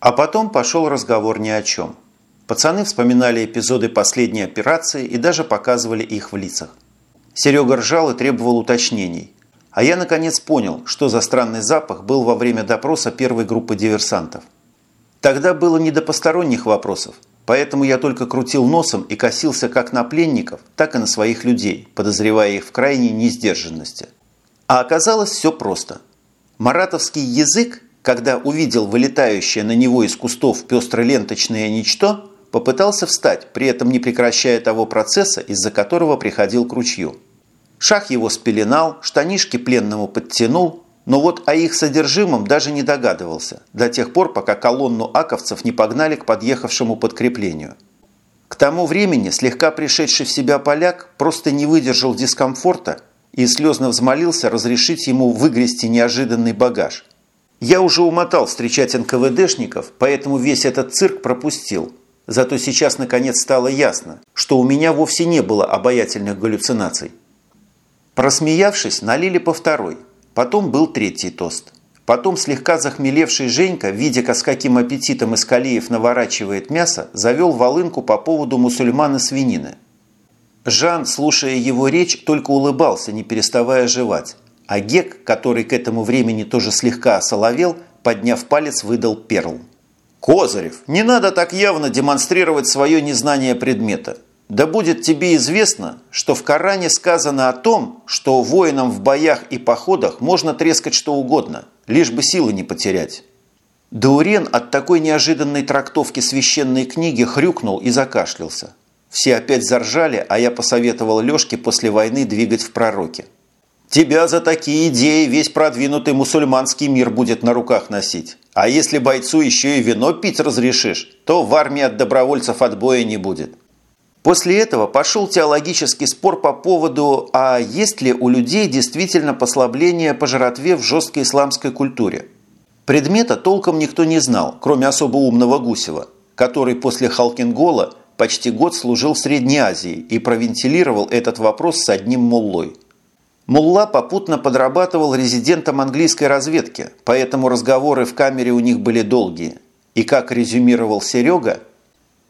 А потом пошел разговор ни о чем. Пацаны вспоминали эпизоды последней операции и даже показывали их в лицах. Серега ржал и требовал уточнений. А я наконец понял, что за странный запах был во время допроса первой группы диверсантов. Тогда было не до посторонних вопросов, поэтому я только крутил носом и косился как на пленников, так и на своих людей, подозревая их в крайней несдержанности. А оказалось все просто. Маратовский язык, когда увидел вылетающее на него из кустов пестроленточное ничто, попытался встать, при этом не прекращая того процесса, из-за которого приходил к ручью. Шах его спеленал, штанишки пленному подтянул, но вот о их содержимом даже не догадывался, до тех пор, пока колонну аковцев не погнали к подъехавшему подкреплению. К тому времени слегка пришедший в себя поляк просто не выдержал дискомфорта и слезно взмолился разрешить ему выгрести неожиданный багаж. Я уже умотал встречать НКВДшников, поэтому весь этот цирк пропустил – Зато сейчас наконец стало ясно, что у меня вовсе не было обаятельных галлюцинаций. Просмеявшись, налили по второй. Потом был третий тост. Потом слегка захмелевший Женька, видя, с каким аппетитом Искалиев наворачивает мясо, завел волынку по поводу мусульман и свинины. Жан, слушая его речь, только улыбался, не переставая жевать. А Гек, который к этому времени тоже слегка осоловел, подняв палец, выдал перл. Козырев, не надо так явно демонстрировать свое незнание предмета. Да будет тебе известно, что в Коране сказано о том, что воинам в боях и походах можно трескать что угодно, лишь бы силы не потерять. Даурен от такой неожиданной трактовки священной книги хрюкнул и закашлялся. Все опять заржали, а я посоветовал Лешке после войны двигать в пророке. Тебя за такие идеи весь продвинутый мусульманский мир будет на руках носить. А если бойцу еще и вино пить разрешишь, то в армии от добровольцев отбоя не будет. После этого пошел теологический спор по поводу, а есть ли у людей действительно послабление по жратве в жесткой исламской культуре. Предмета толком никто не знал, кроме особо умного Гусева, который после Халкингола почти год служил в Средней Азии и провентилировал этот вопрос с одним муллой – Мулла попутно подрабатывал резидентом английской разведки, поэтому разговоры в камере у них были долгие. И как резюмировал Серега,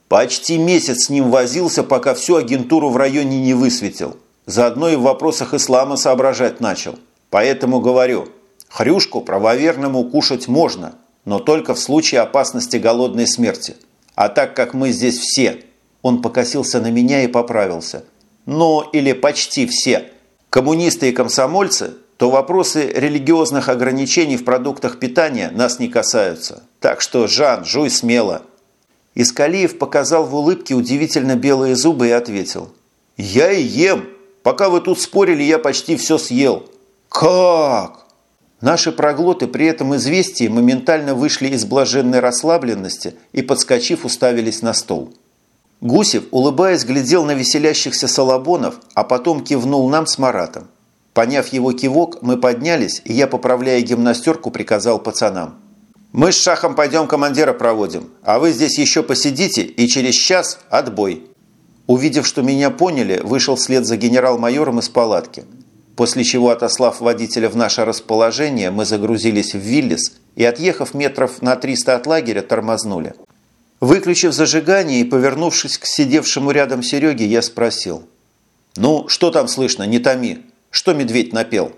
почти месяц с ним возился, пока всю агентуру в районе не высветил. Заодно и в вопросах ислама соображать начал. Поэтому говорю, хрюшку правоверному кушать можно, но только в случае опасности голодной смерти. А так как мы здесь все, он покосился на меня и поправился. Ну, или почти все – коммунисты и комсомольцы, то вопросы религиозных ограничений в продуктах питания нас не касаются. Так что, Жан, жуй смело. Искалиев показал в улыбке удивительно белые зубы и ответил. «Я и ем. Пока вы тут спорили, я почти все съел». «Как?» Наши проглоты при этом известии моментально вышли из блаженной расслабленности и, подскочив, уставились на стол. Гусев, улыбаясь, глядел на веселящихся салабонов, а потом кивнул нам с Маратом. Поняв его кивок, мы поднялись, и я, поправляя гимнастерку, приказал пацанам. «Мы с Шахом пойдем командира проводим, а вы здесь еще посидите, и через час отбой». Увидев, что меня поняли, вышел вслед за генерал-майором из палатки. После чего, отослав водителя в наше расположение, мы загрузились в Виллис и, отъехав метров на 300 от лагеря, тормознули. Выключив зажигание и повернувшись к сидевшему рядом Сереге, я спросил. «Ну, что там слышно, не томи? Что медведь напел?»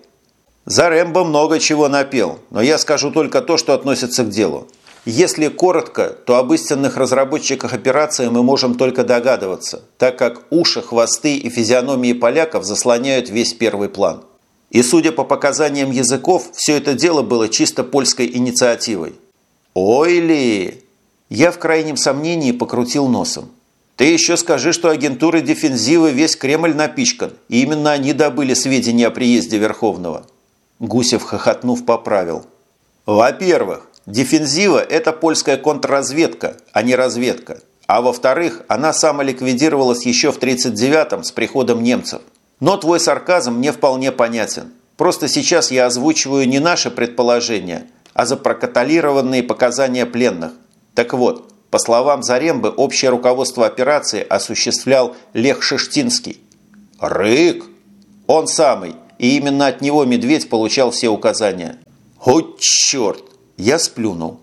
«За Рэмбо много чего напел, но я скажу только то, что относится к делу. Если коротко, то об истинных разработчиках операции мы можем только догадываться, так как уши, хвосты и физиономии поляков заслоняют весь первый план. И судя по показаниям языков, все это дело было чисто польской инициативой. «Ой ли!» Я в крайнем сомнении покрутил носом. «Ты еще скажи, что агентуры дефензивы весь Кремль напичкан, и именно они добыли сведения о приезде Верховного». Гусев, хохотнув, поправил. «Во-первых, дефензива – это польская контрразведка, а не разведка. А во-вторых, она самоликвидировалась еще в 1939-м с приходом немцев. Но твой сарказм мне вполне понятен. Просто сейчас я озвучиваю не наши предположения, а запрокаталированные показания пленных. Так вот, по словам Зарембы, общее руководство операции осуществлял Лех Шештинский. «Рык!» Он самый, и именно от него медведь получал все указания. «О, черт!» Я сплюнул.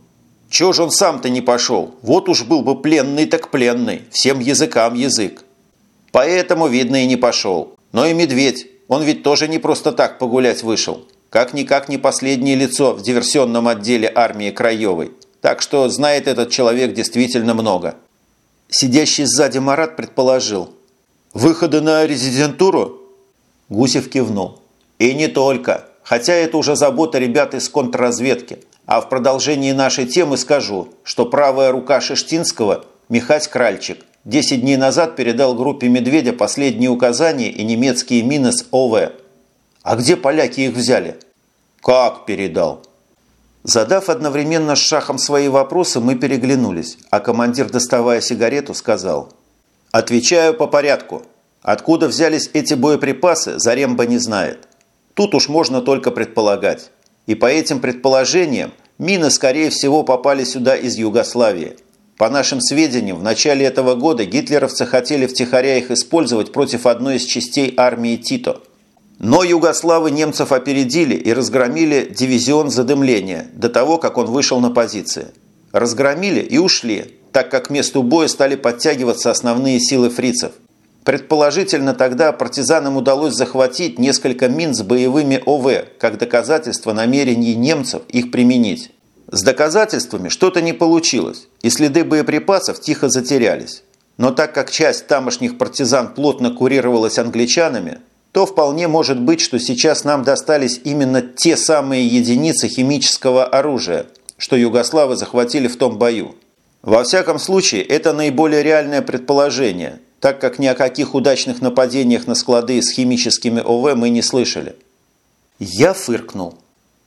Чего же он сам-то не пошел? Вот уж был бы пленный так пленный, всем языкам язык. Поэтому, видно, и не пошел. Но и медведь, он ведь тоже не просто так погулять вышел. Как-никак не последнее лицо в диверсионном отделе армии Краевой. Так что знает этот человек действительно много. Сидящий сзади Марат предположил. «Выходы на резидентуру?» Гусев кивнул. «И не только. Хотя это уже забота ребят из контрразведки. А в продолжении нашей темы скажу, что правая рука Шештинского, Михась Кральчик, 10 дней назад передал группе «Медведя» последние указания и немецкие мины с ОВ. А где поляки их взяли? Как передал? Задав одновременно с Шахом свои вопросы, мы переглянулись, а командир, доставая сигарету, сказал «Отвечаю по порядку. Откуда взялись эти боеприпасы, Заремба не знает. Тут уж можно только предполагать. И по этим предположениям мины, скорее всего, попали сюда из Югославии. По нашим сведениям, в начале этого года гитлеровцы хотели втихаря их использовать против одной из частей армии Тито. Но югославы немцев опередили и разгромили дивизион задымления до того, как он вышел на позиции. Разгромили и ушли, так как к месту боя стали подтягиваться основные силы фрицев. Предположительно, тогда партизанам удалось захватить несколько мин с боевыми ОВ, как доказательство намерений немцев их применить. С доказательствами что-то не получилось, и следы боеприпасов тихо затерялись. Но так как часть тамошних партизан плотно курировалась англичанами, то вполне может быть, что сейчас нам достались именно те самые единицы химического оружия, что югославы захватили в том бою. Во всяком случае, это наиболее реальное предположение – так как ни о каких удачных нападениях на склады с химическими ОВ мы не слышали. Я фыркнул.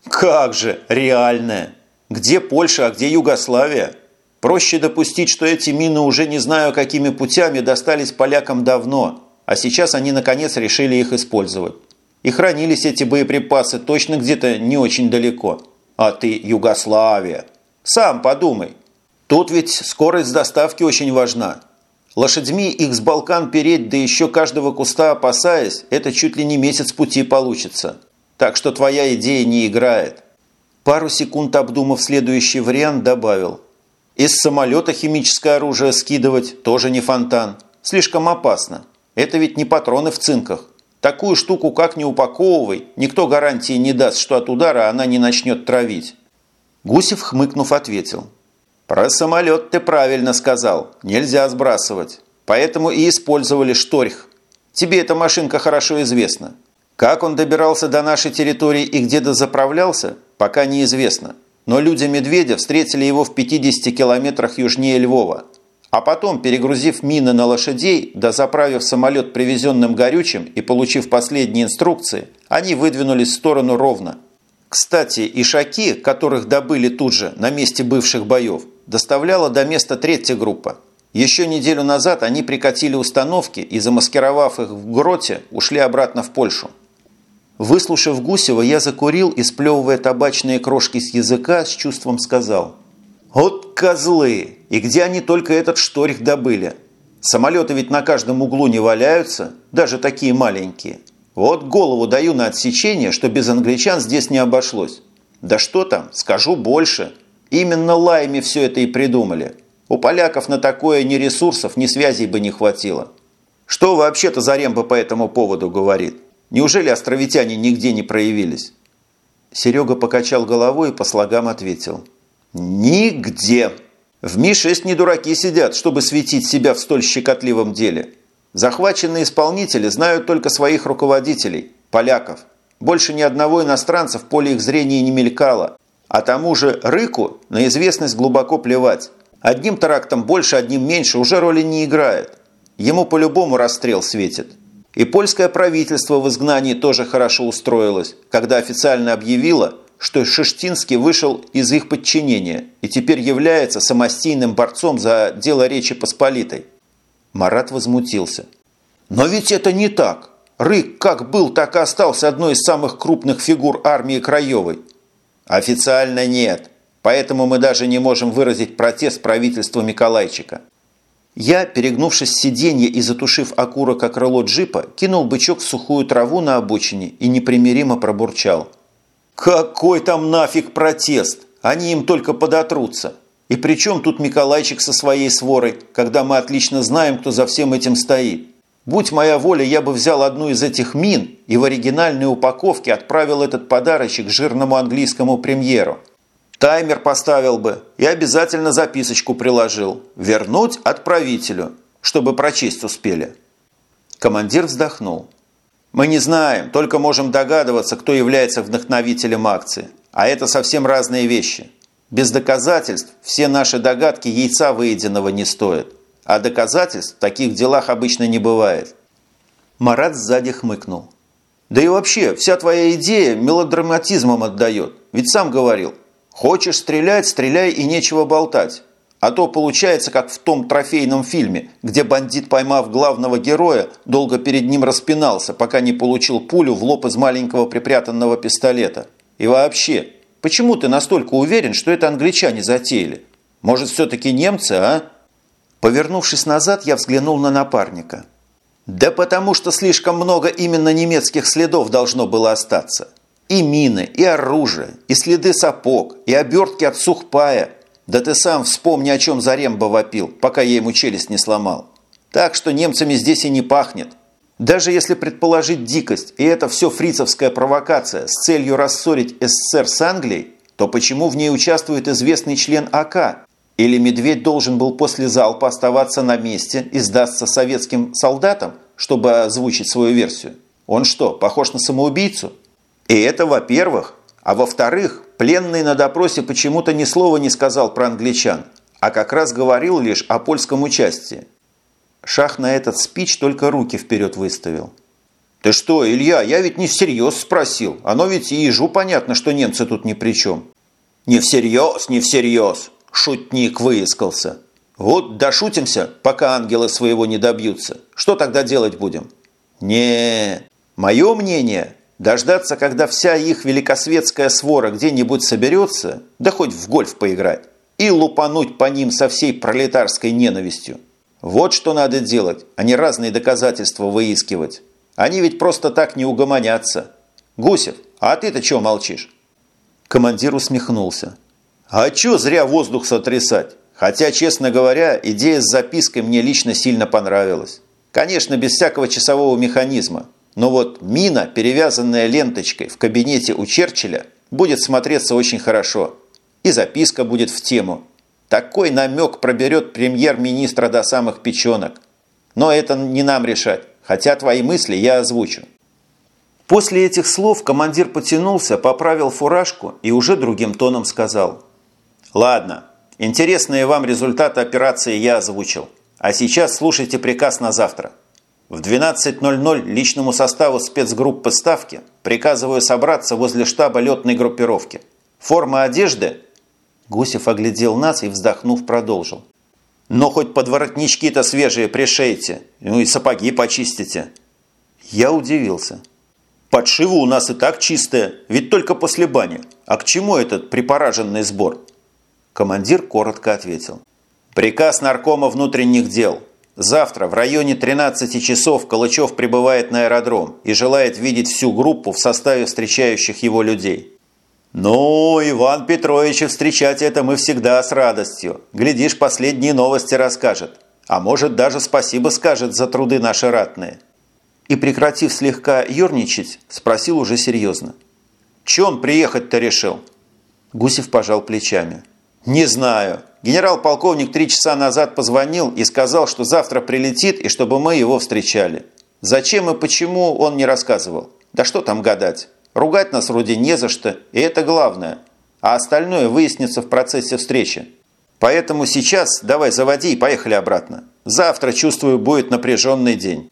Как же, реальное! Где Польша, а где Югославия? Проще допустить, что эти мины уже не знаю какими путями достались полякам давно, а сейчас они наконец решили их использовать. И хранились эти боеприпасы точно где-то не очень далеко. А ты Югославия. Сам подумай. Тут ведь скорость доставки очень важна. Лошадьми их с Балкан переть, да еще каждого куста опасаясь, это чуть ли не месяц пути получится. Так что твоя идея не играет. Пару секунд обдумав следующий вариант, добавил. Из самолета химическое оружие скидывать тоже не фонтан. Слишком опасно. Это ведь не патроны в цинках. Такую штуку как не упаковывай, никто гарантии не даст, что от удара она не начнет травить. Гусев, хмыкнув, ответил – «Про самолет ты правильно сказал. Нельзя сбрасывать. Поэтому и использовали шторх. Тебе эта машинка хорошо известна. Как он добирался до нашей территории и где дозаправлялся, пока неизвестно. Но люди Медведя встретили его в 50 километрах южнее Львова. А потом, перегрузив мины на лошадей, дозаправив самолет привезенным горючим и получив последние инструкции, они выдвинулись в сторону ровно. Кстати, ишаки, которых добыли тут же, на месте бывших боев, доставляла до места третья группа. Еще неделю назад они прикатили установки и, замаскировав их в гроте, ушли обратно в Польшу. Выслушав Гусева, я закурил и, сплевывая табачные крошки с языка, с чувством сказал. «Вот козлы! И где они только этот шторих добыли? Самолеты ведь на каждом углу не валяются, даже такие маленькие. Вот голову даю на отсечение, что без англичан здесь не обошлось. Да что там, скажу больше. Именно лаями все это и придумали. У поляков на такое ни ресурсов, ни связей бы не хватило. Что вообще-то Заремба по этому поводу говорит? Неужели островитяне нигде не проявились? Серега покачал головой и по слогам ответил. Нигде. В Ми-6 не дураки сидят, чтобы светить себя в столь щекотливом деле. Захваченные исполнители знают только своих руководителей, поляков. Больше ни одного иностранца в поле их зрения не мелькало, а тому же Рыку на известность глубоко плевать. Одним тарактом больше, одним меньше уже роли не играет. Ему по-любому расстрел светит. И польское правительство в изгнании тоже хорошо устроилось, когда официально объявило, что Шештинский вышел из их подчинения и теперь является самостийным борцом за дело Речи Посполитой. Марат возмутился. «Но ведь это не так. Рык как был, так и остался одной из самых крупных фигур армии Краевой. Официально нет. Поэтому мы даже не можем выразить протест правительству Миколайчика. Я, перегнувшись с сиденья и затушив окурок о крыло джипа, кинул бычок в сухую траву на обочине и непримиримо пробурчал. «Какой там нафиг протест? Они им только подотрутся. И при чем тут Миколайчик со своей сворой, когда мы отлично знаем, кто за всем этим стоит? Будь моя воля, я бы взял одну из этих мин и в оригинальной упаковке отправил этот подарочек жирному английскому премьеру. Таймер поставил бы и обязательно записочку приложил. Вернуть отправителю, чтобы прочесть успели. Командир вздохнул. Мы не знаем, только можем догадываться, кто является вдохновителем акции. А это совсем разные вещи. Без доказательств все наши догадки яйца выеденного не стоят. А доказательств в таких делах обычно не бывает. Марат сзади хмыкнул. Да и вообще, вся твоя идея мелодраматизмом отдает. Ведь сам говорил, хочешь стрелять, стреляй и нечего болтать. А то получается, как в том трофейном фильме, где бандит, поймав главного героя, долго перед ним распинался, пока не получил пулю в лоб из маленького припрятанного пистолета. И вообще, почему ты настолько уверен, что это англичане затеяли? Может, все-таки немцы, а? Повернувшись назад, я взглянул на напарника. Да потому что слишком много именно немецких следов должно было остаться. И мины, и оружие, и следы сапог, и обертки от сухпая. Да ты сам вспомни, о чем Заремба вопил, пока я ему челюсть не сломал. Так что немцами здесь и не пахнет. Даже если предположить дикость, и это все фрицевская провокация с целью рассорить СССР с Англией, то почему в ней участвует известный член АК, или медведь должен был после залпа оставаться на месте и сдаться советским солдатам, чтобы озвучить свою версию? Он что, похож на самоубийцу? И это во-первых. А во-вторых, пленный на допросе почему-то ни слова не сказал про англичан, а как раз говорил лишь о польском участии. Шах на этот спич только руки вперед выставил. «Ты что, Илья, я ведь не всерьез спросил. Оно ведь и ежу понятно, что немцы тут ни при чем». «Не всерьез, не всерьез. Шутник выискался. Вот дошутимся, пока ангелы своего не добьются. Что тогда делать будем? Не, мое мнение, дождаться, когда вся их великосветская свора где-нибудь соберется, да хоть в гольф поиграть, и лупануть по ним со всей пролетарской ненавистью. Вот что надо делать, а не разные доказательства выискивать. Они ведь просто так не угомонятся. Гусев, а ты-то чего молчишь? Командир усмехнулся. А чё зря воздух сотрясать? Хотя, честно говоря, идея с запиской мне лично сильно понравилась. Конечно, без всякого часового механизма. Но вот мина, перевязанная ленточкой в кабинете у Черчилля, будет смотреться очень хорошо. И записка будет в тему. Такой намек проберет премьер-министра до самых печенок. Но это не нам решать, хотя твои мысли я озвучу. После этих слов командир потянулся, поправил фуражку и уже другим тоном сказал – Ладно, интересные вам результаты операции я озвучил. А сейчас слушайте приказ на завтра. В 12.00 личному составу спецгруппы Ставки приказываю собраться возле штаба летной группировки. Форма одежды... Гусев оглядел нас и, вздохнув, продолжил. Но хоть подворотнички-то свежие пришейте, ну и сапоги почистите. Я удивился. Подшивы у нас и так чистые, ведь только после бани. А к чему этот припораженный сбор? Командир коротко ответил. «Приказ наркома внутренних дел. Завтра в районе 13 часов Калычев прибывает на аэродром и желает видеть всю группу в составе встречающих его людей». «Ну, Иван Петрович, встречать это мы всегда с радостью. Глядишь, последние новости расскажет. А может, даже спасибо скажет за труды наши ратные». И, прекратив слегка ерничать, спросил уже серьезно. «Че он приехать-то решил?» Гусев пожал плечами. «Не знаю. Генерал-полковник три часа назад позвонил и сказал, что завтра прилетит и чтобы мы его встречали. Зачем и почему, он не рассказывал. Да что там гадать. Ругать нас вроде не за что, и это главное. А остальное выяснится в процессе встречи. Поэтому сейчас давай заводи и поехали обратно. Завтра, чувствую, будет напряженный день.